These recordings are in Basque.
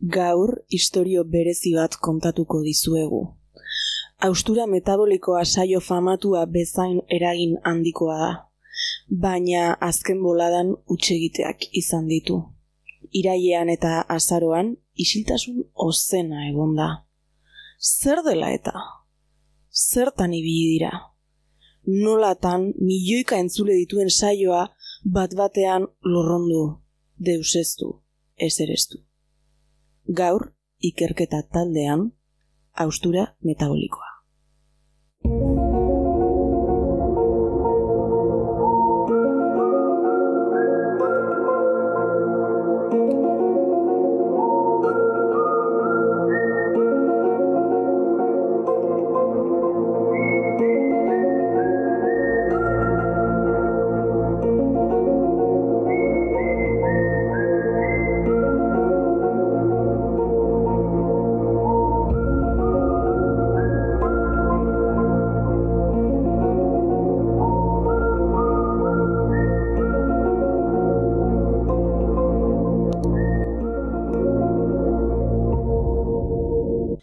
Gaur istorio berezi bat kontatuko dizuegu. Austura metabolikoa saio famatua bezain eragin handikoa da, baina azken boladan utxegiteak izan ditu. Irailean eta azaroan isiltasun ozena egon da. Zer dela eta? Zertan ibili dira? Nolatan milioika entzule dituen saioa bat batean lorrondu, deuseztu, ezerestu. Gaur, ikerketa taldean, austura metabolikoa.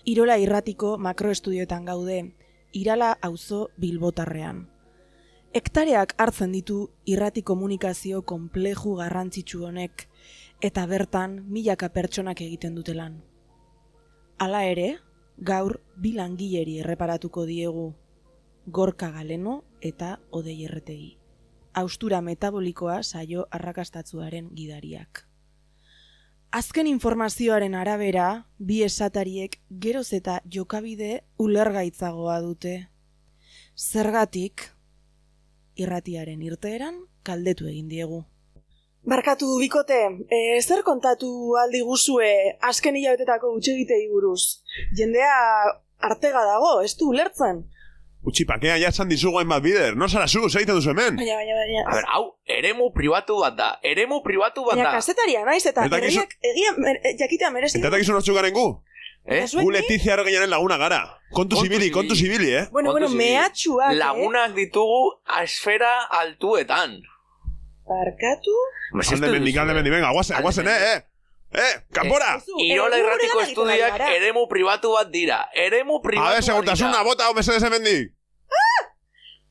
Irola irratiko makroestudioetan gaude, irala auzo bilbotarrean. Hektareak hartzen ditu irrati komunikazio konpleju garrantzitsu honek eta bertan milaka pertsonak egiten dutelan. Hala ere, gaur bi langileri erreparatuko diegu, gorka galeno eta odei erretegi. Austura metabolikoa saio arrakastatzuaren gidariak. Azken informazioaren arabera, bi esatariek geroz eta jokabide ulergaitzagoa dute. Zergatik, irratiaren irteeran kaldetu egin diegu. Barkatu bikote, e, zer kontatu aldi guzue azken hilabetetako utxegitei buruz? Jendea artega dago, ez du ulertzen? Utsi pakea ja esan dizugoen bat bider, no zara zu, zeite duzu hemen. Baina, baina, baina. A ber, hau, eremu pribatu bat da, eremu pribatu bat Baina da. kasetaria naiz eta Eta kizu- herriak egia mer- eh, jakitea merezi. Eta dakizu nortzu garen gu? Eh? Gu? Letizia Arrogeñaren laguna gara. Kontu zibili, kontu zibili, eh? Bueno, bueno, mehatxuak, eh? Lagunak ditugu asfera altuetan. Barkatu? Alde mendik, alde eh? mendik, venga, guazen, Alde guazen, eh, eh! Eh, kanpora! Irola eh, irratiko estudiak eremu pribatu bat dira. Eremu pribatu A ver, bat segurtasuna, dira. bota, hau mesedez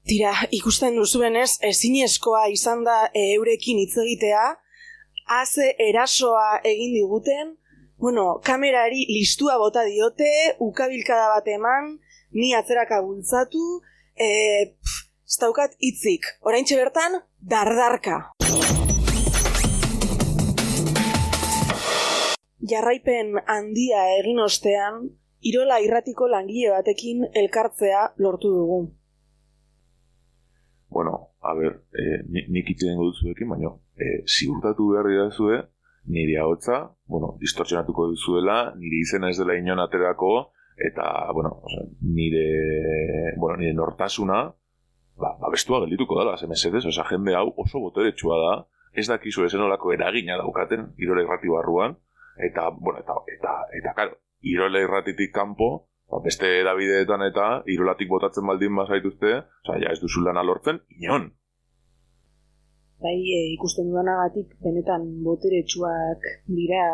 Tira, ikusten duzuenez, ezinezkoa izan da e, eurekin hitz egitea, haze erasoa egin diguten, bueno, kamerari listua bota diote, ukabilkada bat eman, ni atzeraka bultzatu, e, ez daukat hitzik, oraintxe bertan, dardarka. Jarraipen handia egin ostean, Irola irratiko langile batekin elkartzea lortu dugu. Bueno, a ber, eh, ni- nik hitz egingo dut zuekin, baina eh, ziurtatu behar didazue, nire ahotza, bueno, distortzionatuko duzuela, nire izena ez dela inon aterako, eta, bueno, osea, nire, bueno, nire nortasuna, ba, babestua geldituko dela, ze mesedez, osea, jende hau oso boteretsua da, ez dakizu ezen olako eragina daukaten, irola irrati barruan, eta, bueno, eta, eta, eta, karo, irola irratitik kanpo, ba, beste edabideetan eta irolatik botatzen baldin bazaituzte, osea, ja ez duzu lana lortzen, inon. bai e, ikusten dudanagatik benetan boteretsuak dira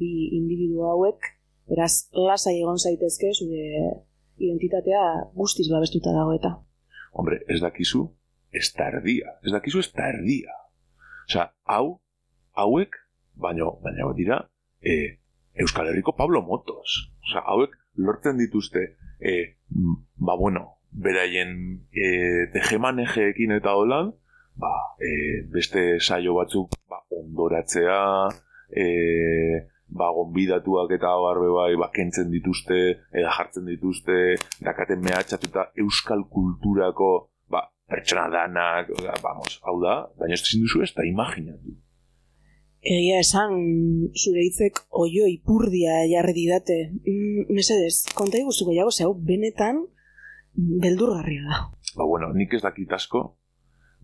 bi individu hauek, beraz lasai egon zaitezke zure identitatea guztiz babestuta dago eta. Hombre, ez dakizu, ez da erdia. Ez dakizu, ez da erdia. Osea, hau, hauek, baino, baina dira, e, Euskal Herriko Pablo Motos. Osea, hauek lortzen dituzte, e, ba bueno, beraien e, tejemanejeekin eta holan, ba, e, beste saio batzuk ba, ondoratzea, e, ba, gonbidatuak eta barbe bai, ba, kentzen dituzte, eta jartzen dituzte, dakaten mehatxatuta euskal kulturako, ba, pertsona danak, vamos, hau da, baina ez duzu ez da imaginatu. Egia esan zure hitzek oio ipurdia jarri didate. Mm, mesedez, konta iguzu gehiago ze hau benetan beldurgarria da. Ba, bueno, nik ez dakit asko,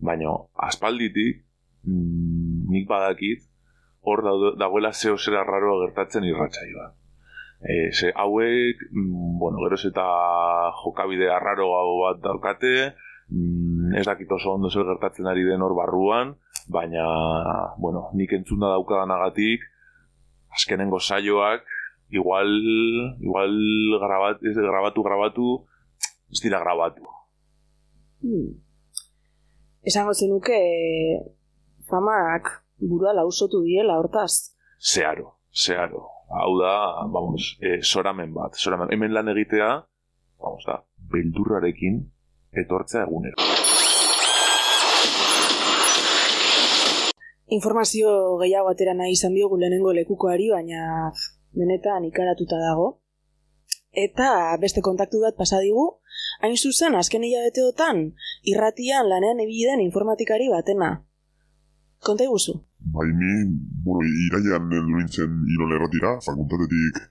baina aspalditik, mm, nik badakit, hor dagoela zeo zera raroa gertatzen irratsaioa. E, ze hauek, mm, bueno, geroz eta jokabide arraro bat daukate, ez dakit oso ondo zer gertatzen ari den hor barruan, baina, bueno, nik entzunda daukadanagatik, azkenengo saioak, igual, igual grabat, ez grabatu, grabatu, ez dira grabatu. Hmm. Esango zenuke eh, famak burua lausotu diela hortaz. Zeharo, zeharo. Hau da, vamos, e, soramen bat. Soramen. Hemen lan egitea, vamos da, beldurrarekin etortzea egunero. Informazio gehiago atera nahi izan diogu lehenengo lekukoari, baina benetan ikaratuta dago. Eta beste kontaktu bat pasa digu, hain zuzen azken hilabeteotan irratian lanean ebiden informatikari batena. Konta iguzu? Bai, ni, bueno, iraian heldu nintzen irole erratira, fakultatetik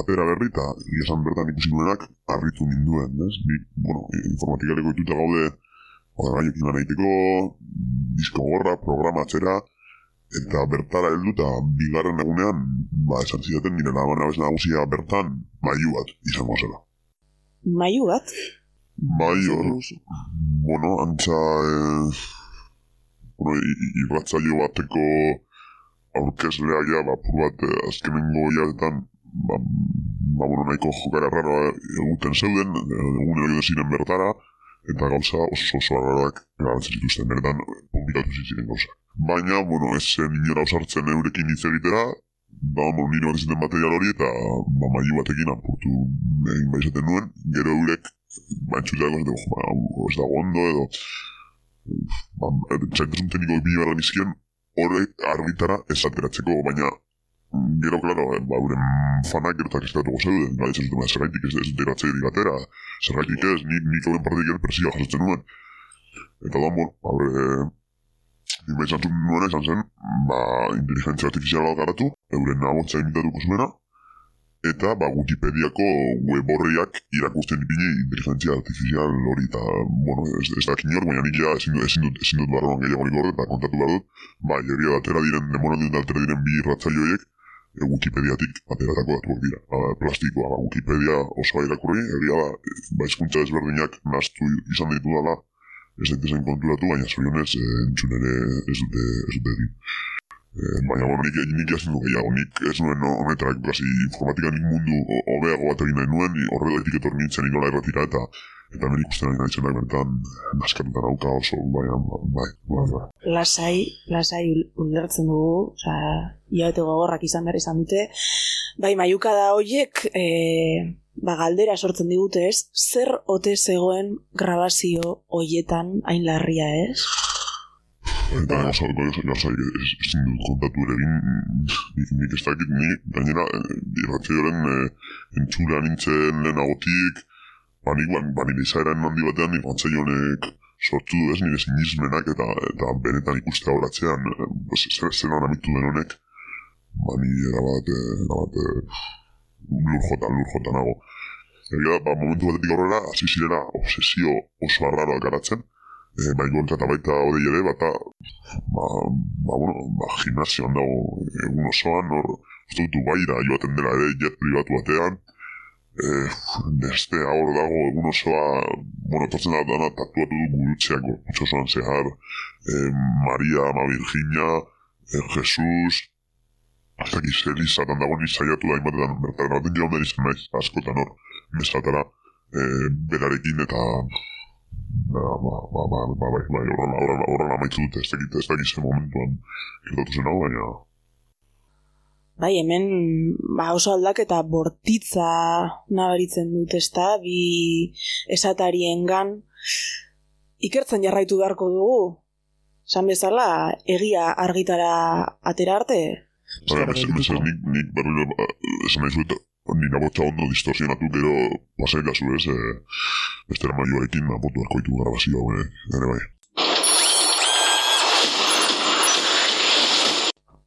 atera berri, eta esan bertan ikusi nuenak harritu ninduen, ez? Ni, bueno, informatikareko ituta gaude, orgainokin lan egiteko, disko gorra, programa atzera, eta bertara heldu eta bigarren egunean, ba, esan zidaten nire laban abez nagusia bertan, maiu bat izango zela. Maiu bat? Bai, hor, bueno, antza, eh, bueno, i- i- irratzaio bateko aurkezlea ja, ba, pur bat, eh, azkenengo hilabetan, ba, ba, bueno, nahiko jokara raro eguten zeuden, eh, egun hori ziren bertara, eta gauza oso oso arraroak erabatzen zituzten, benetan, publikatu ziren gauza. Baina, bueno, ez zen inora osartzen eurekin hitz egitera, ba, bueno, nire bat izaten material hori, eta ba, maiu batekin apurtu egin baizaten nuen, gero eurek, ba, entzuteko, zaten, jo, ba, ez dago ondo, edo, ba, txaitasun tekniko bi behar nizkien, horrek argitara ez ateratzeko, baina, gero, klaro, eh, ba, euren fanak gero eta kestatuko zeuden, gara izan zuten, ba, zergaitik ez, ez dut eratzea batera, zergaitik ez, nik, nik horren partik ere persia jasotzen nuen. Eta da, bueno, zuen nuena izan zen, ba, inteligentzia artifiziala garatu, euren abotza imitatuko zuena, eta ba, Wikipediako web horriak irakusten ipini inteligentzia artifizial hori, eta, bueno, ez, ez da kinor, baina nik ja ezin dut, ezin dut, ezin dut barroan gehiago nik horret, eta kontatu behar dut, ba, da atera diren, dut atera diren bi irratzaio horiek, e, Wikipediatik ateratako datuak dira. Ba, plastikoa, ba, Wikipedia oso irakurri, egia da, ba, ezberdinak naztu izan ditu dela, ez daitezen konturatu, baina zorionez e, entzun ere ez dute, ez dute egin. E, baina, bueno, nik, nik jazen du gehiago, nik ez nuen no, honetara, kasi informatika nik mundu ho- hobeago bat egin nahi nuen, ni horregatik etor nintzen ikola erratira, eta eta hemen ikusten ari naizen da, bertan, naskatuta nauka oso, baina, bai, bai, bai. Lasai, lasai ul- ulertzen dugu, oza, hilabete gogorrak izan behar izan dute. Bai, maiuka da hoiek, e, ba, galdera sortzen digute ez, zer ote zegoen grabazio hoietan hain larria ez? Eta gauza, gauza, gauza, ez- ezin dut kontatu ere egin, nik, nik ez dakit, nik, gainera, irratzeioren e, entzula nintzen lehenagotik, ba, nik, ba, ba nire izaeran handi batean, irratzeionek sortu du ez, nire sinismenak eta, eta benetan ikustea horatzean, zer, zer amitu den honek, ba, ni erabat, erabat, e, lur jota, lur jota nago. Egia da, ba, momentu batetik aurrera, hasi zirela obsesio oso arraroak garatzen, e, bai gorka eta baita odei ere, bata, ba, ba, bueno, ba, gimnasioan dago egun osoan, hor, uste dut baira joaten dela ere jet privatu batean, e, beste hor dago egun osoa, bueno, tortzen da dana tatuatu du gurutzeak gorputz osoan zehar, e, Maria, Ama Virginia, e, Jesus, hasta ki zelizatan dago ni saiatu da hainbatetan bertaren baten jaun izan naiz, askotan hor, mesatara, e, berarekin eta ba, ba, ba, ba, ba, bai, bai, horrela, horrela, horrela amaitu dute, ez dakit, ez dakit zen momentuan gertatu zen hau, baina, Bai, hemen ba, oso aldaketa bortitza nabaritzen dut, ezta, bi esatariengan ikertzen jarraitu beharko dugu. San bezala, egia argitara atera arte, baina, mes, mes, nik, nik berriro, ba, esan nahi zuet, nina botxa ondo distorsionatu gero pasai gazu ez, e, bestera maioarekin apotu beharko ditu grabazio hau, eh, ere bai.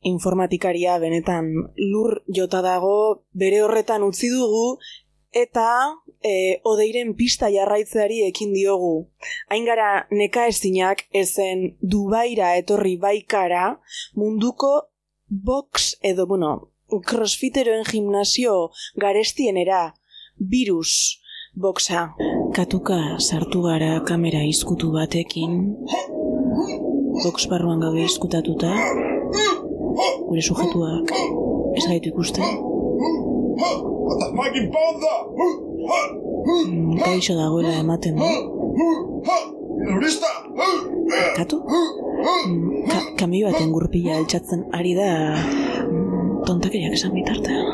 informatikaria benetan lur jota dago, bere horretan utzi dugu, eta e, odeiren pista jarraitzeari ekin diogu. Hain gara neka ezinak ezen Dubaira etorri baikara munduko box edo, bueno, crossfiteroen gimnasio garestienera virus boxa. Katuka sartu gara kamera izkutu batekin, box barruan gaude izkutatuta, gure sujetuak ez gaitu ikusten. Gaixo dagoela ematen du. Terrorista! Katu? Mm, Ka kamio baten gurpila altxatzen ari da tontakeriak esan bitartean.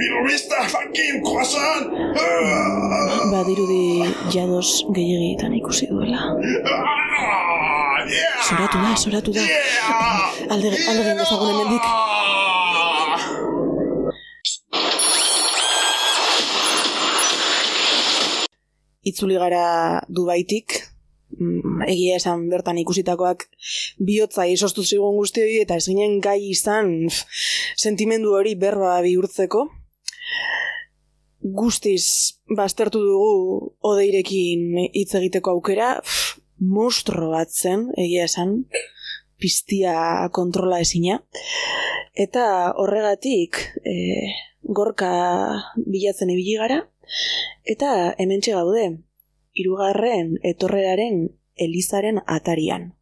Terrorista! Fucking croissant! Badirudi jados gehiagietan ikusi duela. Yeah! Zoratu da, zoratu da. Alde, alde egin dezagun hemendik. Itzuli gara Dubaitik, egia esan bertan ikusitakoak bihotza izostu zigun guztioi eta ez ginen gai izan sentimendu hori berba bihurtzeko. Guztiz baztertu dugu odeirekin hitz egiteko aukera, monstro bat zen, egia esan, piztia kontrola ezina. Eta horregatik e, gorka bilatzen ibili gara, eta hementxe gaude, hirugarren etorreraren elizaren atarian.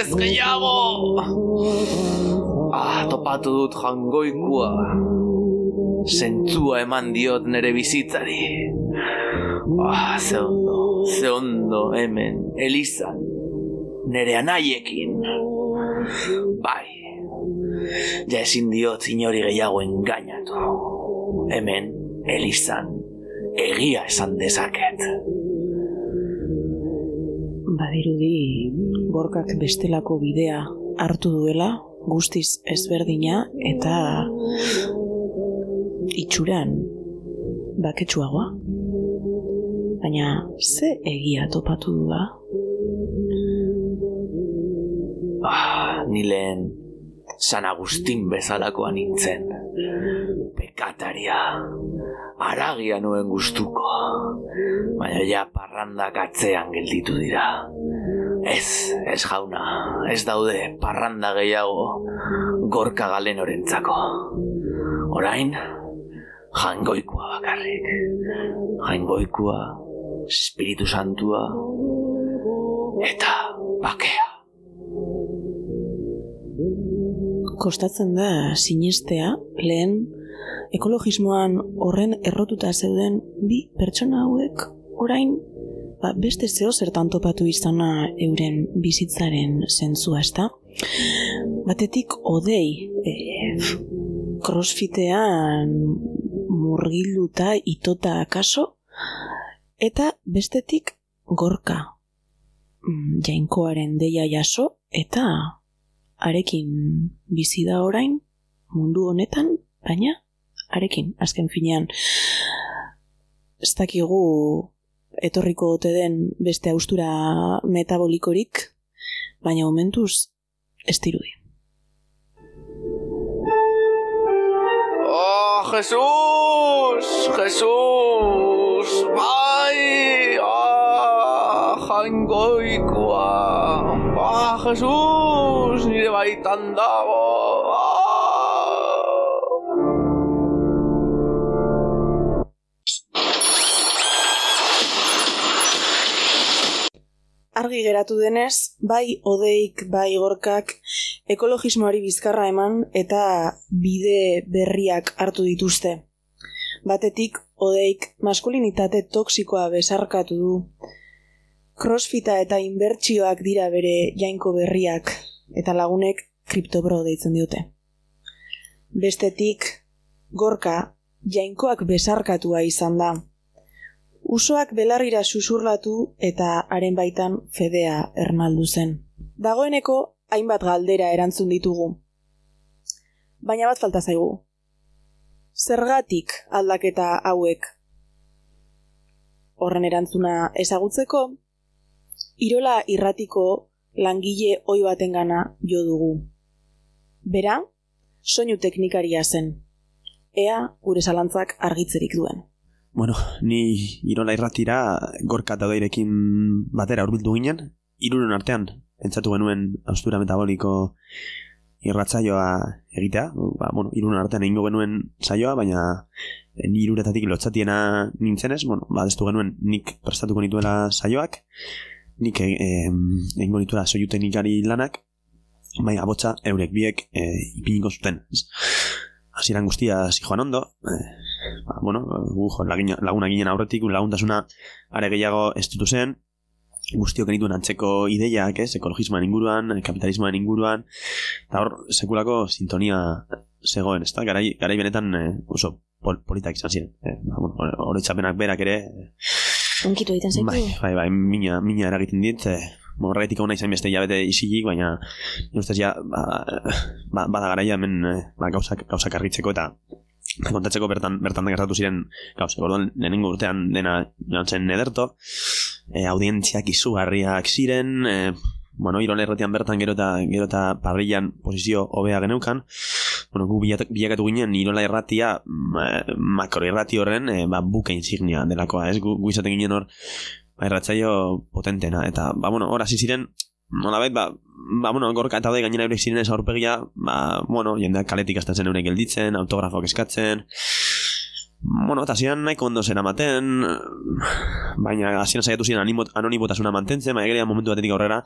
Ez gehiago. Ah, topatu dut jangoikua. Zentzua eman diot nere bizitzari. Ah, ze ondo, ze ondo hemen, Elizan, nere anaiekin. Bai, ja ezin diot inori gehiago engainatu. Hemen, Elizan, egia esan dezaket. Badirudi gorkak bestelako bidea hartu duela, guztiz ezberdina eta itxuran baketsuagoa. Baina ze egia topatu du da? Ah, ni lehen San Agustin bezalakoa nintzen. Pekataria. Aragia nuen gustuko. Baina ja parrandak atzean gelditu dira. Ez, ez jauna, ez daude parranda gehiago gorka galenorentzako. Orain, jangoikoa bakarrik. Jangoikoa, Espiritu Santua, eta bakea. Kostatzen da sinestea lehen ekologismoan horren errotuta zeuden bi pertsona hauek orain ba, beste zeo zertan topatu izana euren bizitzaren zentzua ezta. Batetik odei e, crossfitean murgilduta itota akaso eta bestetik gorka mm, jainkoaren deia jaso eta arekin bizi da orain mundu honetan, baina arekin azken finean ez dakigu etorriko ote den beste austura metabolikorik, baina momentuz ez dirudi. ¡Oh, Jesús! ¡Jesús! ¡Bai! ¡Ah! ¡Jaingoikoa! ¡Ah, Jesús! Nire baitan dago! ¡Ah! Argi geratu denez, bai odeik, bai gorkak, ekologismoari bizkarra eman eta bide berriak hartu dituzte. Batetik, odeik maskulinitate toksikoa besarkatu du. Crossfita eta inbertsioak dira bere jainko berriak, eta lagunek kriptobro deitzen diote. Bestetik, gorka, jainkoak besarkatua izan da. Usoak belarrira susurlatu eta haren baitan fedea ernaldu zen. Dagoeneko hainbat galdera erantzun ditugu. Baina bat falta zaigu. Zergatik aldaketa hauek? Horren erantzuna ezagutzeko, Irola irratiko langile oi batengana jo dugu. Bera, soinu teknikaria zen. Ea gure zalantzak argitzerik duen. Bueno, ni Irola irratira gorka eta dairekin batera hurbildu ginen, iruren artean, pentsatu genuen austura metaboliko irratzaioa egitea, ba, bueno, iruren artean egingo genuen saioa, baina ni iruretatik lotzatiena nintzenez, bueno, ba, genuen nik prestatuko nituela saioak, nik e, e, egingo nituela soiu teknikari lanak, baina botza eurek biek e, ipiniko zuten. Hasieran guztia zi joan ondo, e, ba, bueno, gu jo, laguna ginen aurretik, laguntasuna are gehiago estutu zen, guztiok genituen antzeko ideiak, ez, ekologismoan inguruan, kapitalismoan inguruan, eta hor, sekulako sintonia zegoen, ez da, garai, garai benetan e, oso pol, politak izan ziren. E, ba, bueno, oroitzapenak berak ere, e, Unkitu egiten zaitu. Bai, bai, bai, mina, mina eragiten dit, eh, horregatik hona izan beste hilabete isilik, baina ustez ja, ba, ba, bada garaia hemen eh, ba, gauzak, gauzak argitzeko eta kontatzeko bertan, bertan gertatu ziren gauzak. Orduan, lehenengo urtean dena joan zen ederto, e, audientziak izugarriak ziren, e, bueno, irola erratian bertan gero eta, gero eta parrillan posizio hobea geneukan, bueno, gu bilak- bilakatu ginen irola erratia ma, makro errati horren e, ba, buka insignia delakoa, ez? Gu, gu izaten ginen hor ba, erratzaio potentena, eta, ba, bueno, hor hasi ziren, nolabait, ba, ba, bueno, gorka eta gainera eurek ziren ez aurpegia, ba, bueno, jendeak kaletik azten zen eurek gelditzen, autografoak eskatzen, Bueno, eta ziren nahiko ondo zen amaten, baina hasieran saiatu ziren animo, anonimotasuna mantentzen, baina gero momentu batetik aurrera,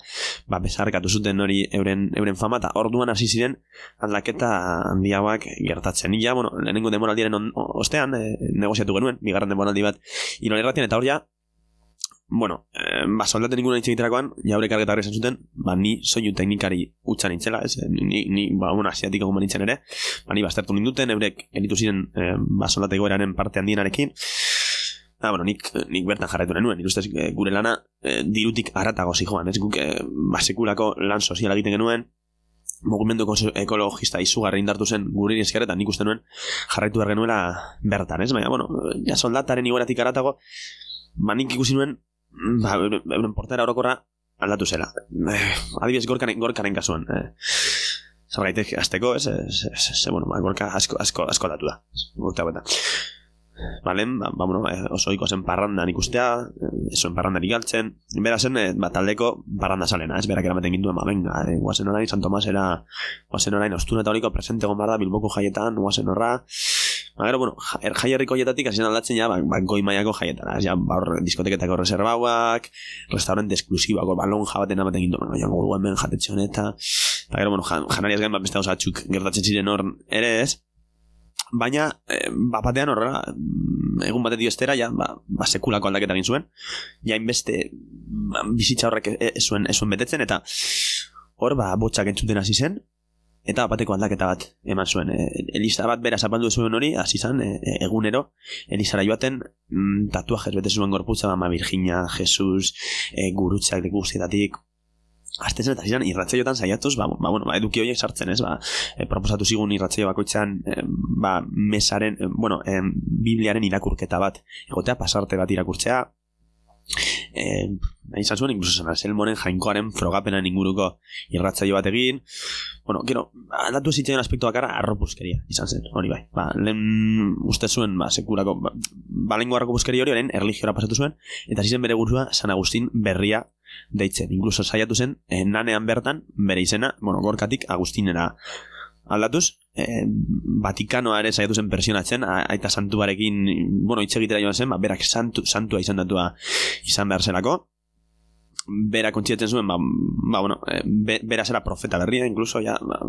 ba, besarkatu zuten hori euren, euren fama, eta orduan hasi ziren aldaketa handiagoak gertatzen. Ja, bueno, lehenengo demoraldiaren ostean, e, negoziatu genuen, bigarren demoraldi bat, iron erratien, eta hor ja, bueno, eh, ba, soldaten inguna hitz egiterakoan, jaure kargetarri esan zuten, ba, ni soinu teknikari utza nintzela, ez, ni, ni ba, bueno, asiatiko goma nintzen ere, ba, ni baztertu ninduten, eurek elitu ziren, eh, ba, soldate goeraren parte handienarekin, Ah, bueno, nik, nik bertan jarraitu nuen, irustez eh, gure lana eh, dirutik aratago zijoan, ez guk eh, basekulako lan soziala egiten genuen, mugimendu eko- ekologista izugarri indartu zen gure esker eta nik uste nuen jarraitu behar genuela bertan, ez? Baina, bueno, ja soldataren igoratik aratago, ba nik ikusi nuen, ba, euren euren portera orokorra aldatu zela. Eh, adibidez, gorkaren, gorkaren kasuan. Eh, Zergaitek azteko, ez, ez, ez, ez, bueno, ba, gorka asko, asko, asko aldatu da. Urte hauetan. Balen, ba, ba, bueno, eh, oso ohikoa zen parrandan ikustea, eh, zuen parrandarik galtzen, bera zen, eh, ba, taldeko parranda salena, ez, berak eramaten gintuen, ba, venga, eh, guazen orain, San Tomas era, guazen orain, ostuna eta horiko presente egon behar da, Bilboko jaietan, guazen horra, ba, gero, bueno, er, jaierriko jaietatik hasien aldatzen ja, ba, ba, goi mailako jaietara, ez, ja, ba, hor, diskoteketako reservauak, restaurante esklusiboak, hor, balon jabaten ematen gintuen, ba, joango dugu hemen jatetxe honeta, eta gero, bueno, jan, janariaz gain, ba, beste batzuk gertatzen ziren hor ere ez, baina eh, bapatean horrela mm, egun batetik estera ja ba, ba sekulako aldaketa egin zuen. Ja inbeste ba, bizitza horrek e- ez zuen ez zuen betetzen eta hor ba botxak entzuten hasi zen eta bateko aldaketa bat eman zuen. E, Elisa bat bera zapaldu zuen hori hasi zen e, e, egunero Elisara joaten mm, tatuajes bete zuen gorputza ba, ma Virginia, Jesus e, gurutzak guztietatik. Azten zen, eta ziren irratzaiotan saiatuz, ba, ba, bueno, ba, eduki horiek sartzen, ez, ba, e, proposatu zigun irratzaio bakoitzean, e, ba, mesaren, e, bueno, e, Bibliaren irakurketa bat, egotea pasarte bat irakurtzea, e, nahi izan zuen, incluso San Anselmoren jainkoaren frogapenan inguruko irratzaio bat egin, bueno, gero, aldatu zitzen aspektu bakarra arropuzkeria izan zen, hori bai, ba, lehen uste zuen, ba, sekurako, ba, balengo arropuzkeria hori, orain erligiora pasatu zuen, eta zizen bere burua San Agustin berria deitzen. Incluso saiatu zen, eh, nanean bertan, bere izena, bueno, gorkatik Agustinera aldatuz, eh, Vatikanoa ere saiatu zen persionatzen, a- aita santuarekin, bueno, hitz egitera joan zen, ba, berak santu, santua izan datua izan behar zelako, bera kontzietzen zuen, ba, ba bueno, eh, be, bera zera profeta berria, incluso, ja, ba,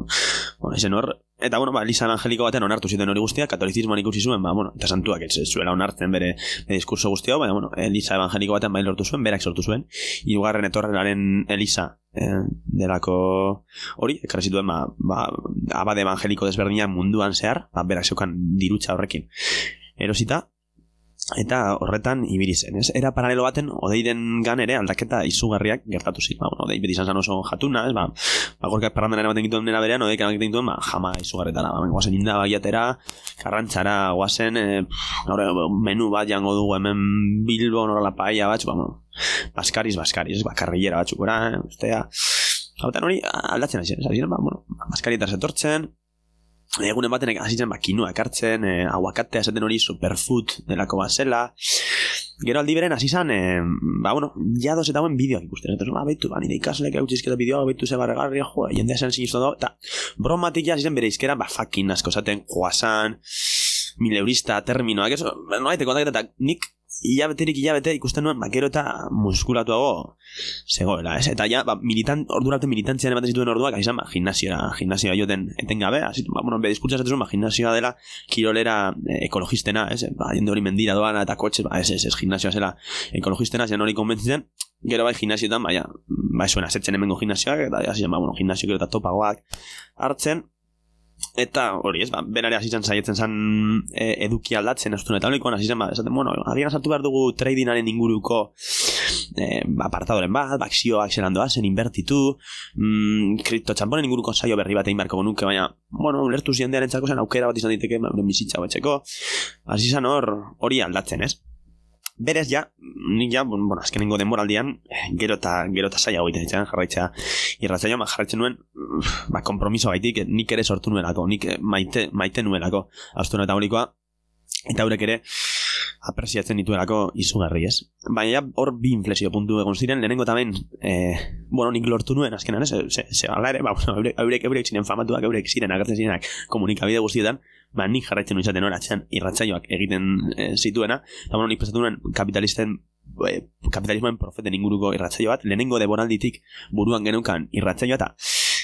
bueno, izen hor, eta, bueno, ba, Elisa Evangeliko batean onartu ziten hori guztia, katolizismoan ikusi zuen, ba, bueno, eta santuak ez zuela onartzen bere, bere diskurso guztia, baina, bueno, Elisa Evangeliko batean bain lortu zuen, berak sortu zuen, hirugarren etorreraren Elisa eh, delako hori, ekarri zituen, ba, ba, abade evangeliko desberdinak munduan zehar, ba, berak zeukan dirutza horrekin. Erosita, eta horretan ibili zen, ez? Era paralelo baten odeiren gan ere aldaketa izugarriak gertatu ziren. Ba, bueno, odei beti izan zen oso jatuna, ez? Ba, ba gorka parrandan ematen gituen dena berean, odeik ematen gituen, ba, jama izugarretara. Ba, guazen inda bagiatera, karrantzara, guazen, e, gaur, menu bat jango dugu hemen Bilbo, norala paella bat, ba, bueno, baskariz, baskariz, ba, karrillera batzuk gora, eh? Ustea, Hautan hori aldatzen hasi, hasi ba, bueno, maskarietar zetortzen, egunen batenek hasitzen ba, kinua ekartzen, e, aguakatea esaten hori superfood delako bat zela. Gero aldi beren hasi zan, e, ba, bueno, ja doz eta hauen bideoak ikusten. Eta, ba, baitu, ba, nire ikaslek eutxizketa bideoa, baitu ze barregarri, jo, jendea zen sinistu do, eta bromatik ja hasi zen bere izkera, ba, fakin asko zaten, joasan, mileurista, terminoak, eso, no haite kontaketa, eta nik hilabeterik hilabete ikusten nuen bakero eta muskulatuago zegoela, ez? Eta ja, ba, militan, ordu arte militantzian ematen zituen orduak, izan, ba, gimnasioa, gimnasioa joten etengabe, hasi, ba, bueno, be, diskurtza zatezun, ba, gimnasioa dela kirolera eh, ekologistena, ez? Ba, jende hori mendira doana eta kotxe, ba, ez, ez, ez, gimnasioa zela ekologistena, zen hori konbentzitzen, gero bai gimnasioetan, ba, ja, ba, esuena, zetzen hemengo gimnasioak, eta, ja, ba, bueno, gimnasio gero eta topagoak hartzen, Eta hori ez, ba, benare hasi zen saietzen zen e, eduki aldatzen, ez eta hasi zen, ba, esaten, bueno, agian sartu behar dugu tradingaren inguruko e, ba, apartadoren bat, bakzioak zelan zen inbertitu, mm, kripto txamponen inguruko saio berri bat egin beharko nuke, baina, bueno, lertu ziendearen txako zen aukera bat izan diteke, ba, bizitza batxeko, hasi hor, hori aldatzen, ez? Berez ja, nik ja, bueno, azkenengo denboraldian, gero eta gero eta saia hogeiten ditzen, jarraitza irratzaioa, ma jarraitzen nuen, ba, kompromiso gaitik, nik ere sortu nuelako, nik maite, maite nuelako, haustu eta horikoa, eta haurek ere, apresiatzen dituelako izugarri ez. Baina ja, hor bi inflexio puntu egon ziren, lehenengo tamen, eh, bueno, nik lortu nuen, azkenan, ez, ze, ze, ala ere, ba, bueno, eurek, eurek, eurek ziren famatuak, eurek ziren, agertzen zirenak komunikabide guztietan, ba, nik jarraitzen nuen izaten horatzean irratzaioak egiten e, zituena, eta bueno, nik prestatu nuen kapitalisten e, kapitalismoen profeten inguruko irratzaio bat, lehenengo de bonalditik buruan genukan irratzaioa eta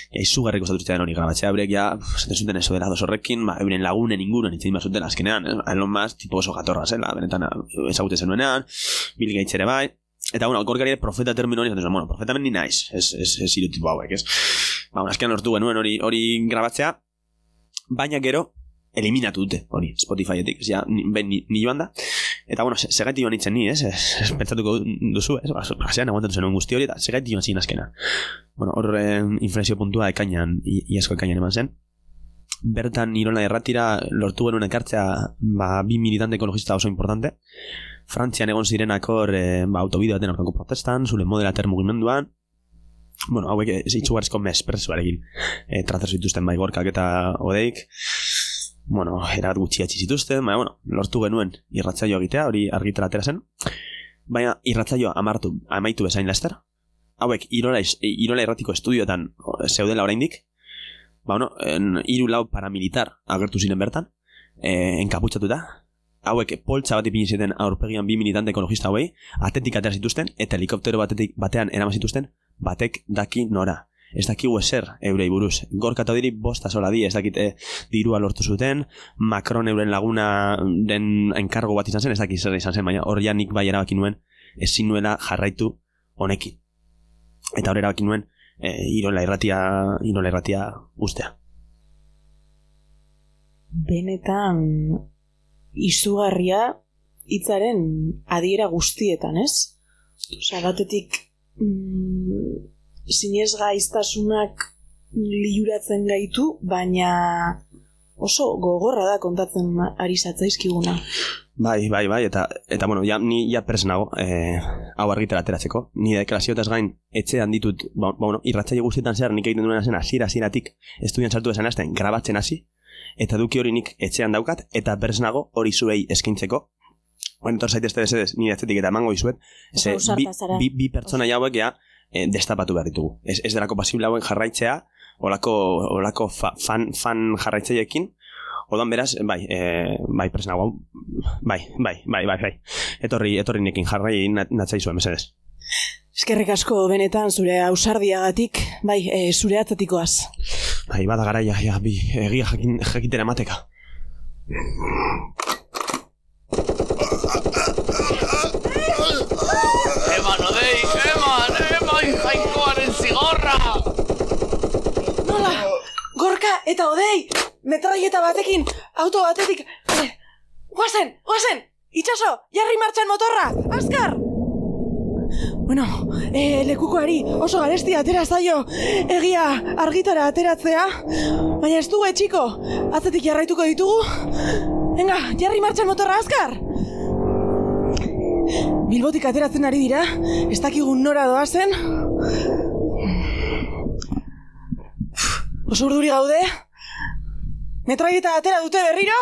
ja, izugarriko zaturitzen hori grabatzea, eurek ja, zaten zuten eso dela dos horrekin, ba, euren lagunen inguruen itzen bazuten azkenean, eh? Elon Musk, tipo oso jatorra zela, benetan ezagute zenuenean, Bill Gates ere bai, Eta, bueno, gorkari profeta termino hori, bueno, profeta mendi naiz, ez, ez, ez irutu hauek, ez? Ba, bueno, azkenean hortu genuen hori, hori grabatzea, baina gero, eliminatu dute, hori, Spotifyetik, ja, ben, ni, ni joan da. Eta, bueno, segaiti joan itzen ni, ez, ez, pentsatuko duzu, ez, basean aguantatu zen guzti hori, eta segaiti joan zin azkena. Bueno, horren inflexio puntua ekainan, iasko ekainan eman zen. Bertan, Irola erratira lortu genuen ekartzea, ba, bi militante ekologista oso importante. Frantzian egon zirenak hor, e, ba, autobideo baten aurkako protestan, zule modela termugimenduan, bueno, hauek ez itxugarrizko mespresuarekin e, trazer zituzten bai gorkak eta odeik bueno, erat gutxi atxi zituzten, baina, bueno, lortu genuen irratzaio egitea, hori argitara atera zen, baina irratzaioa amartu, amaitu bezain laster, hauek irola, irola irratiko estudioetan zeudela oraindik, ba, bueno, en, iru lau paramilitar agertu ziren bertan, e, enkaputzatuta, hauek poltsa bat ipini ziten aurpegian bi militante ekologista hauei, atetik atera zituzten, eta helikoptero batetik batean eraman zituzten, batek daki nora. Ez dakigu eser eurei buruz. Gorka eta diri bosta sola di, ez dakite dirua lortu zuten, Macron euren laguna den enkargo bat izan zen, ez dakit zer izan zen, baina hor nik bai erabaki nuen, ezin nuela jarraitu honekin. Eta hor erabaki nuen, e, irola irratia, irola irratia ustea. Benetan izugarria hitzaren adiera guztietan, ez? Osa, batetik mm, zinez gaiztasunak liuratzen gaitu, baina oso gogorra da kontatzen ari zatzaizkiguna. Bai, bai, bai, eta, eta bueno, ja, ni ja nago, eh, hau argitera ateratzeko. Ni deklaraziotaz gain, etxean ditut, ba, ba, bueno, irratzaile guztietan zer, nik egiten duena zen, asira, asiratik, estudian sartu esan azten, grabatzen hasi, eta duki hori nik etxean daukat, eta nago hori zuei eskintzeko. Bueno, entor zaitezte desedez, ni atzetik eta emango izuet, ze, bi, bi, bi pertsona jauek ja, eh, destapatu behar ditugu. Ez, ez delako posible hauen jarraitzea, olako, olako fa, fan, fan jarraitzeiekin, Odan beraz, bai, e, bai, presna guau, bai, bai, bai, bai, bai, etorri, etorri nekin jarrai natzai zuen, mesedez. Eskerrik asko benetan zure ausardiagatik, bai, e, zure atzatikoaz. Bai, bada garaia, ja, bi, egia jakin, jakitera mateka. Eman, odei, eman, eman, jainkoaren zigorra! Nola, gorka eta odei, metraieta batekin, auto batetik, eh, guazen, guazen, Itxaso, jarri martxan motorra! Azkar! Bueno, e, lekukoari oso garesti atera zaio egia argitara ateratzea, baina ez dugu etxiko, atzetik jarraituko ditugu. Venga, jarri martxan motorra azkar! Bilbotik ateratzen ari dira, ez dakigun nora doazen. Oso urduri gaude? Metraieta atera dute berriro?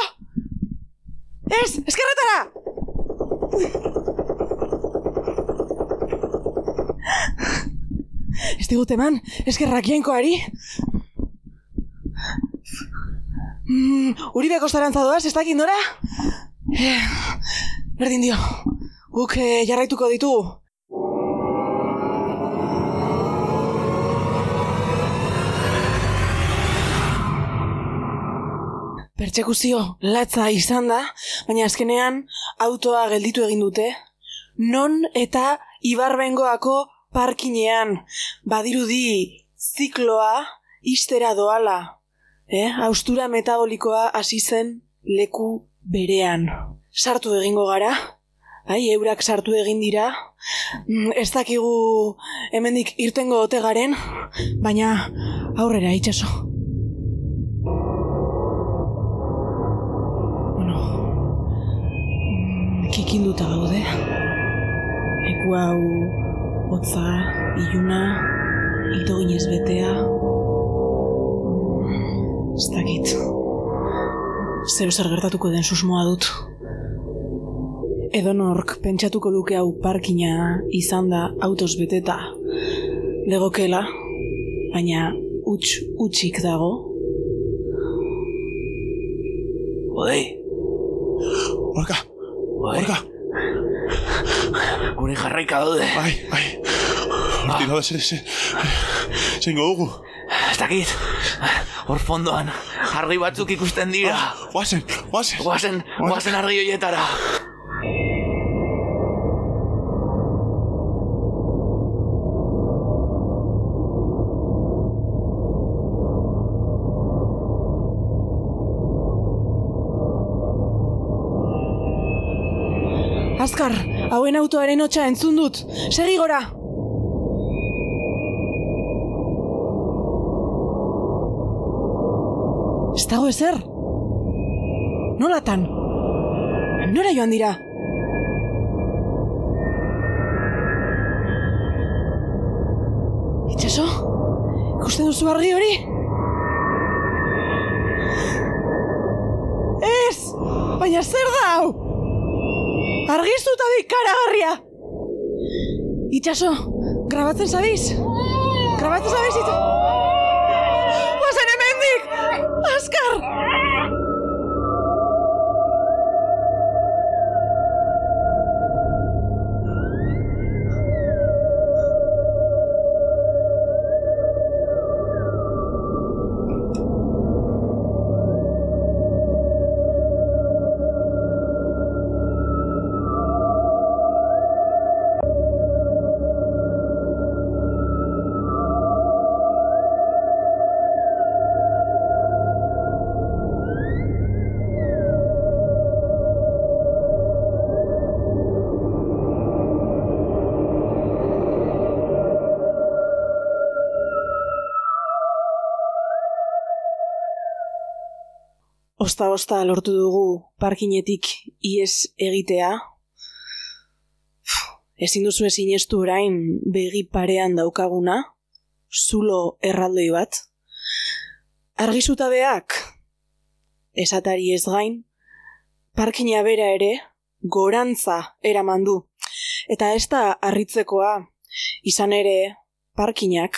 Ez, eskerretara! Ez digut eman, eskerrak jainkoari. Mm, Uribe kostarantza doaz, ez dakit nora? Eh, berdin dio, guk eh, jarraituko ditugu. Pertsekuzio latza izan da, baina azkenean autoa gelditu egin dute. Non eta Ibarbengoako parkinean badirudi zikloa istera doala. Eh? Austura metabolikoa hasi zen leku berean. Sartu egingo gara, bai, eurak sartu egin dira. Mm, Ez dakigu hemendik irtengo ote garen, baina aurrera itxaso. Bueno, mm, kikinduta gaude. Leku hau hotza, iluna, hildo ginez betea. Mm, Ez dakit. Zer gertatuko den susmoa dut. Edonork pentsatuko luke hau parkina izan da autos beteta legokela, baina huts hutsik dago. Odei, Orka, odei. orka. Gure jarraika daude. Bai, bai. Horti daude, zer, zer. Zeingo dugu. Ez dakit. Hor fondoan, argi batzuk ikusten dira. Guazen, guazen. Guazen, guazen argi hoietara. Hauen autoaren hotxa entzun dut. Segi gora! Ez dago ezer? Nolatan? Nora joan dira? Itxaso? Ikusten duzu argi hori? Ez! Baina zer da hau? Argiztuta di karagarria! Itxaso, grabatzen zabiz? Grabatzen zabiz itxaso? Osta-osta lortu dugu parkinetik ies egitea. Ezin duzu sinestu orain begi parean daukaguna, zulo erraldoi bat. Argizutabeak, esatari ez gain, parkina bera ere, gorantza eraman du. Eta ez da harritzekoa, izan ere, parkinak,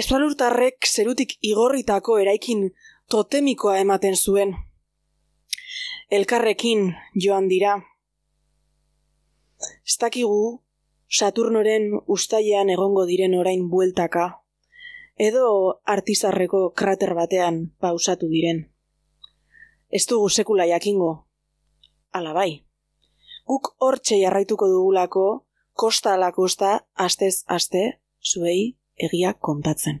espalurtarrek zerutik igorritako eraikin totemikoa ematen zuen. Elkarrekin joan dira. Ez dakigu Saturnoren ustailean egongo diren orain bueltaka, edo artizarreko krater batean pausatu diren. Ez dugu sekula jakingo, ala bai. Guk hortxe jarraituko dugulako, kosta ala kosta, astez aste, zuei egia kontatzen.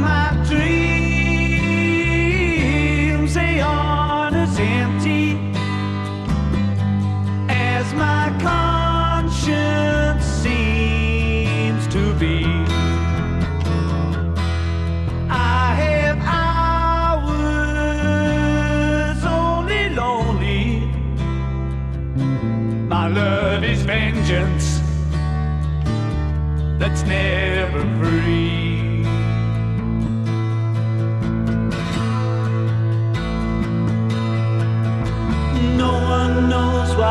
My dreams, they aren't as empty as my conscience seems to be. I have hours only lonely. My love is vengeance that's never free.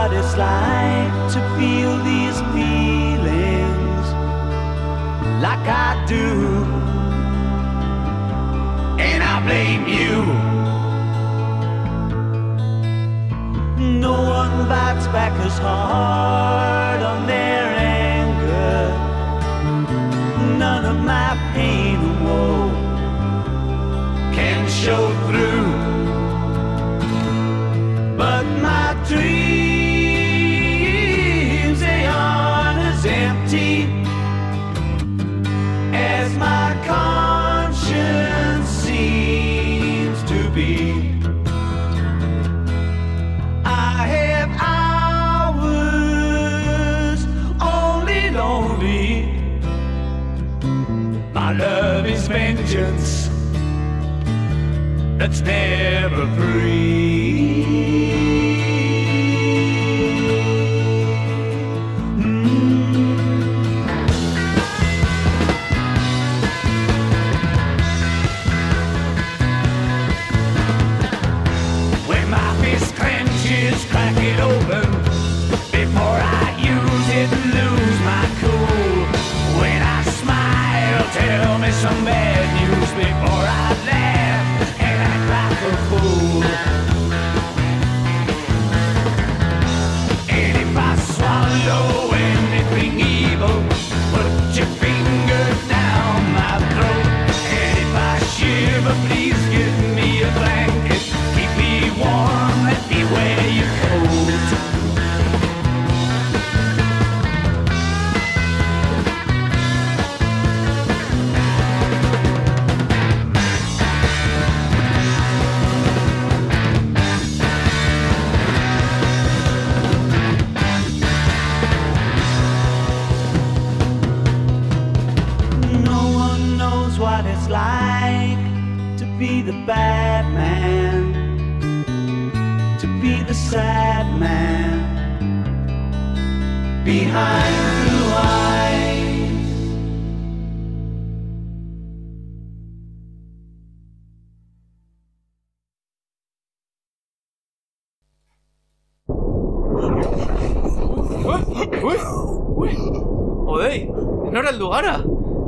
What it's like to feel these feelings like I do. And I blame you. No one bites back as hard on their anger. None of my pain and woe can show through. Let's dance.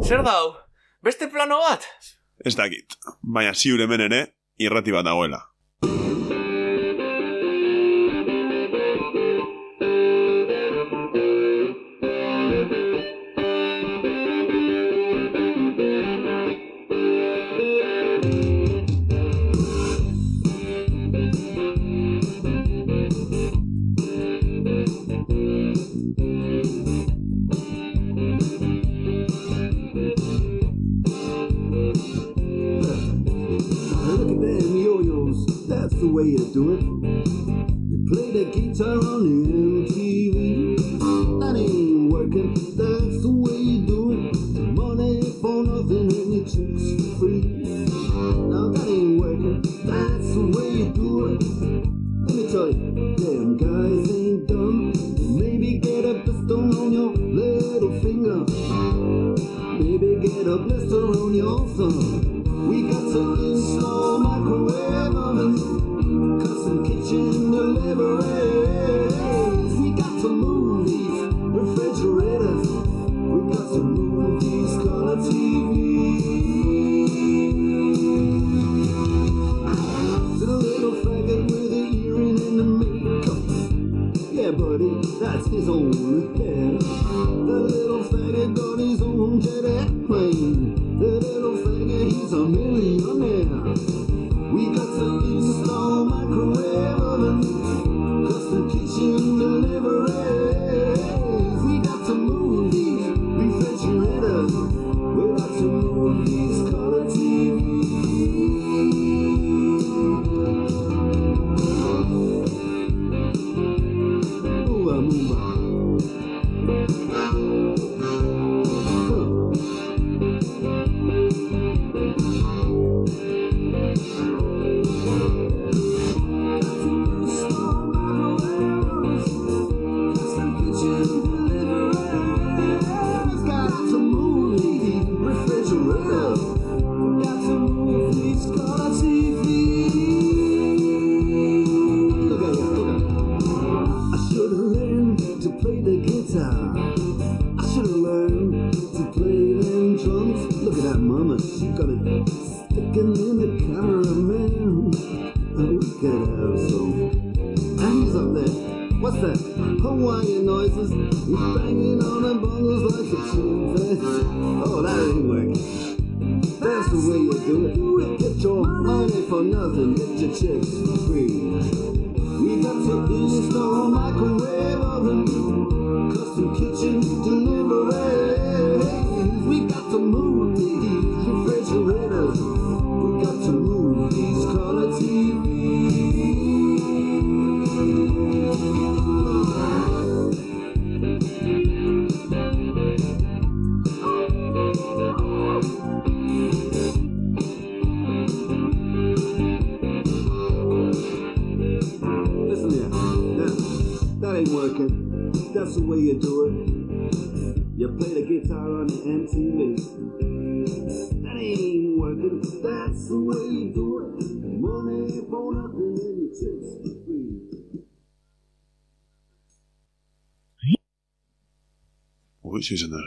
Zer da hau? Beste plano bat? Ez dakit, baina ziur hemen ere, irrati bat dagoela. Yeah. And have some. And he's up there. What's that? Hawaiian noises. He's banging on the bongos like a chimpanzee. Oh, that ain't working. That's the way you do it. Get your money for nothing. Get your chicks for free. We got to install a microwave oven. Ui, zer izan da, eta hori?